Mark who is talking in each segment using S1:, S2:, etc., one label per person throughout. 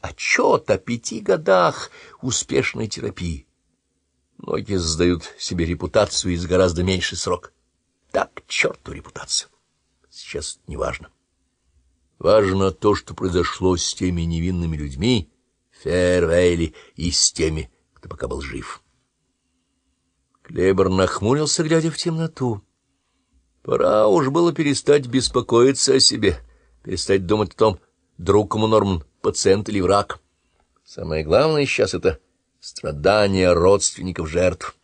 S1: отчет о пяти годах успешной терапии. Многие создают себе репутацию из гораздо меньший срок. Так, черту репутацию. Сейчас не важно. Важно то, что произошло с теми невинными людьми, Фервейли, и с теми, кто пока был жив. Клейбор нахмурился, глядя в темноту. Пора уж было перестать беспокоиться о себе, перестать думать о том, друг ему Норман, пациент или враг. Самое главное сейчас — это страдания родственников жертв.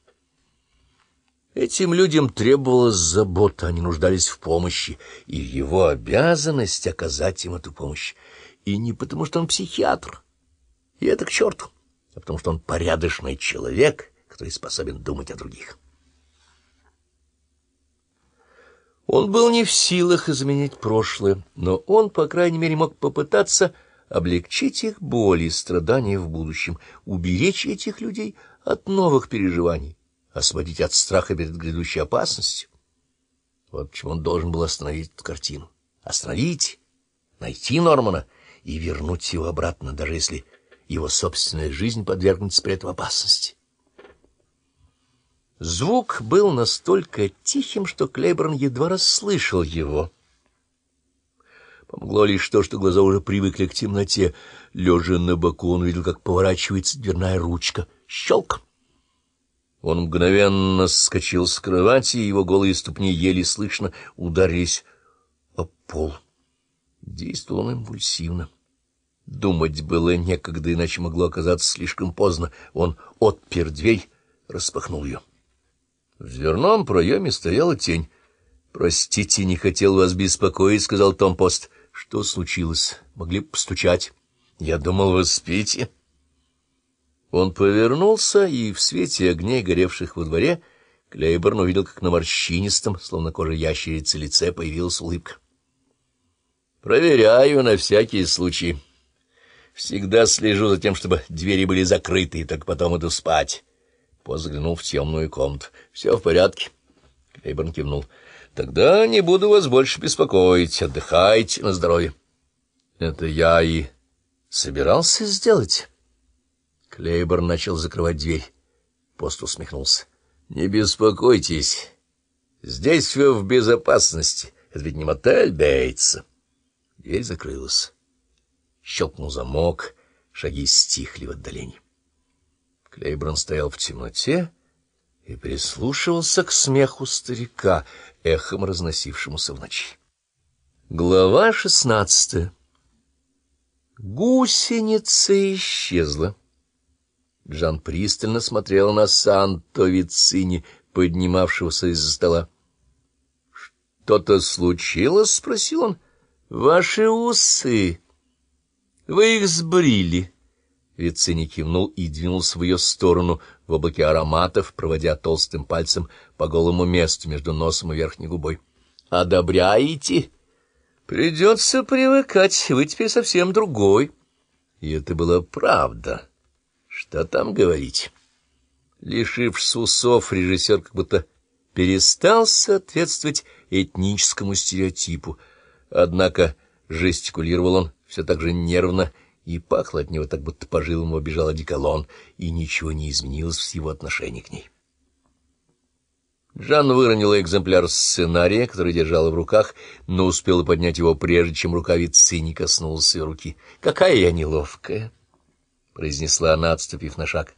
S1: Этим людям требовалась забота, они нуждались в помощи, и его обязанность оказать им эту помощь. И не потому, что он психиатр, и это к черту, а потому, что он порядочный человек, который способен думать о других. Он был не в силах изменить прошлое, но он, по крайней мере, мог попытаться облегчить их боли и страдания в будущем, уберечь этих людей от новых переживаний, освободить от страха перед грядущей опасностью. Вот почему он должен был остановить эту картину. Остановить, найти Нормана и вернуть его обратно, даже если его собственная жизнь подвергнется при этом опасности. Звук был настолько тихим, что Клейборн едва расслышал его. Помогло лишь то, что глаза уже привыкли к темноте. Лежа на боку, он видел, как поворачивается дверная ручка. Щелк! Он мгновенно скочил с кровати, и его голые ступни еле слышно ударились о пол. Действовал он импульсивно. Думать было некогда, иначе могло оказаться слишком поздно. Он отпер дверь, распахнул ее. В дверном проеме стояла тень. — Простите, не хотел вас беспокоить, — сказал Том Пост. — Что случилось? Могли бы постучать. — Я думал, вы спите. Он повернулся, и в свете огней, горевших во дворе, Клейборн увидел, как на морщинистом, словно кожа ящерицы, лице появилась улыбка. — Проверяю на всякий случай. Всегда слежу за тем, чтобы двери были закрыты, и только потом иду спать. Поз заглянул в темную комнату. — Все в порядке. Клейборн кивнул. — Тогда не буду вас больше беспокоить. Отдыхайте на здоровье. — Это я и собирался сделать. Клейборн начал закрывать дверь. Пост усмехнулся. — Не беспокойтесь. Здесь все в безопасности. Это ведь не мотель Бейтса. Дверь закрылась. Щелкнул замок, шаги стихли в отдалении. Клейбран стоял в темноте и прислушивался к смеху старика, эхом разносившемуся в ночи. Глава шестнадцатая Гусеница исчезла. Джан пристально смотрел на Санто Вицини, поднимавшегося из-за стола. — Что-то случилось? — спросил он. — Ваши усы. Вы их сбрили. — Вицини кивнул и двинулся в ее сторону в облаке ароматов, проводя толстым пальцем по голому месту между носом и верхней губой. — Одобряете? — Придется привыкать, вы теперь совсем другой. И это была правда. Что там говорить? Лишившись усов, режиссер как будто перестал соответствовать этническому стереотипу. Однако жестикулировал он все так же нервно и пахло от него так, будто по жилам его бежал одеколон, и ничего не изменилось в его отношении к ней. Жан выронила экземпляр сценария, который держала в руках, но успела поднять его прежде, чем рукавицы не коснулась ее руки. «Какая я неловкая!» — произнесла она, отступив на шаг.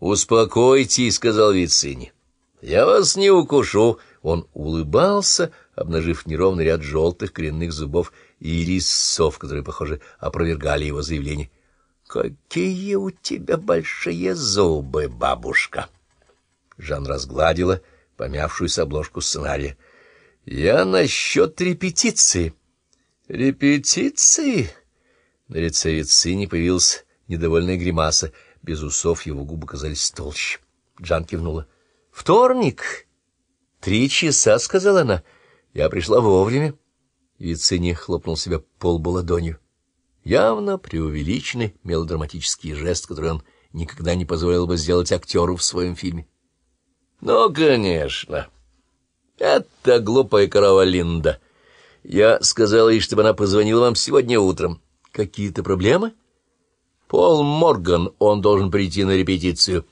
S1: «Успокойтесь», — сказал Вицини. «Я вас не укушу». Он улыбался, обнажив неровный ряд желтых коренных зубов и резцов, которые, похоже, опровергали его заявление. — Какие у тебя большие зубы, бабушка! Жан разгладила помявшуюся обложку сценария. — Я насчет репетиции. — Репетиции? На лице Вицини появилась недовольная гримаса. Без усов его губы казались толще. Джан кивнула. — Вторник. — Три часа, — сказала она. — Я пришла вовремя. Вицини хлопнул себя полбу ладонью. Явно преувеличенный мелодраматический жест, который он никогда не позволил бы сделать актеру в своем фильме. — Ну, конечно. Это глупая корова Линда. Я сказала ей, чтобы она позвонила вам сегодня утром. Какие-то проблемы? Пол Морган, он должен прийти на репетицию.